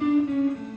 Música